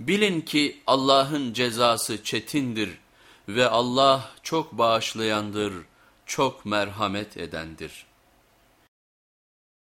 Bilin ki Allah'ın cezası çetindir ve Allah çok bağışlayandır, çok merhamet edendir.